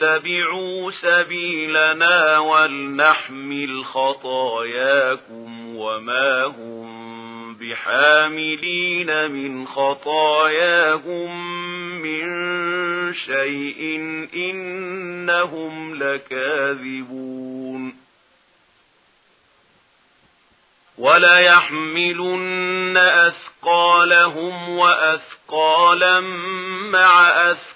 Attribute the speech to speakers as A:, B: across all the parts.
A: اتبعوا سبيلنا ولنحمل خطاياكم وما هم بحاملين من خطاياهم من شيء إنهم لكاذبون وَلَيَحْمِلُنَّ أَثْقَالَهُمْ وَأَثْقَالًا مَعَ أَثْقَالَهُمْ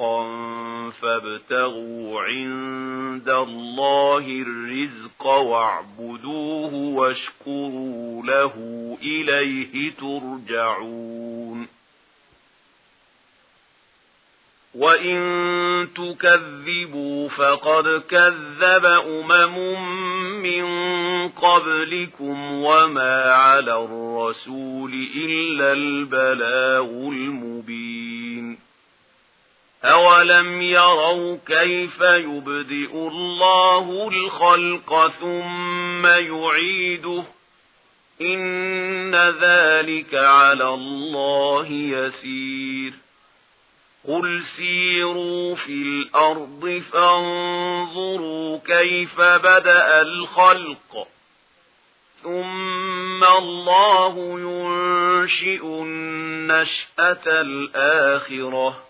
A: رِزْقًا فابتغوا عند الله الرزق واعبدوه واشكروا له إليه ترجعون. وَإِن تُكَذِّبُوا فَقَدْ كَذَّبَ أُمَمٌ مِّن قَبْلِكُمْ وَمَا عَلَى الرَّسُولِ إِلَّا الْبَلَاغُ الْمُبِينُ. أَوَلَمْ يَرَوْا كَيْفَ يُبْدِئُ اللَّهُ الْخَلْقَ ثُمَّ يُعِيدُهُ إِنَّ ذَلِكَ عَلَى اللَّهِ يَسِيرٌ قُلْ سِيرُوا فِي الْأَرْضِ فَانظُرُوا كَيْفَ بَدَأَ الْخَلْقَ ثُمَّ اللَّهُ يُنشِئُ النَّشْأَةَ الْآخِرَةَ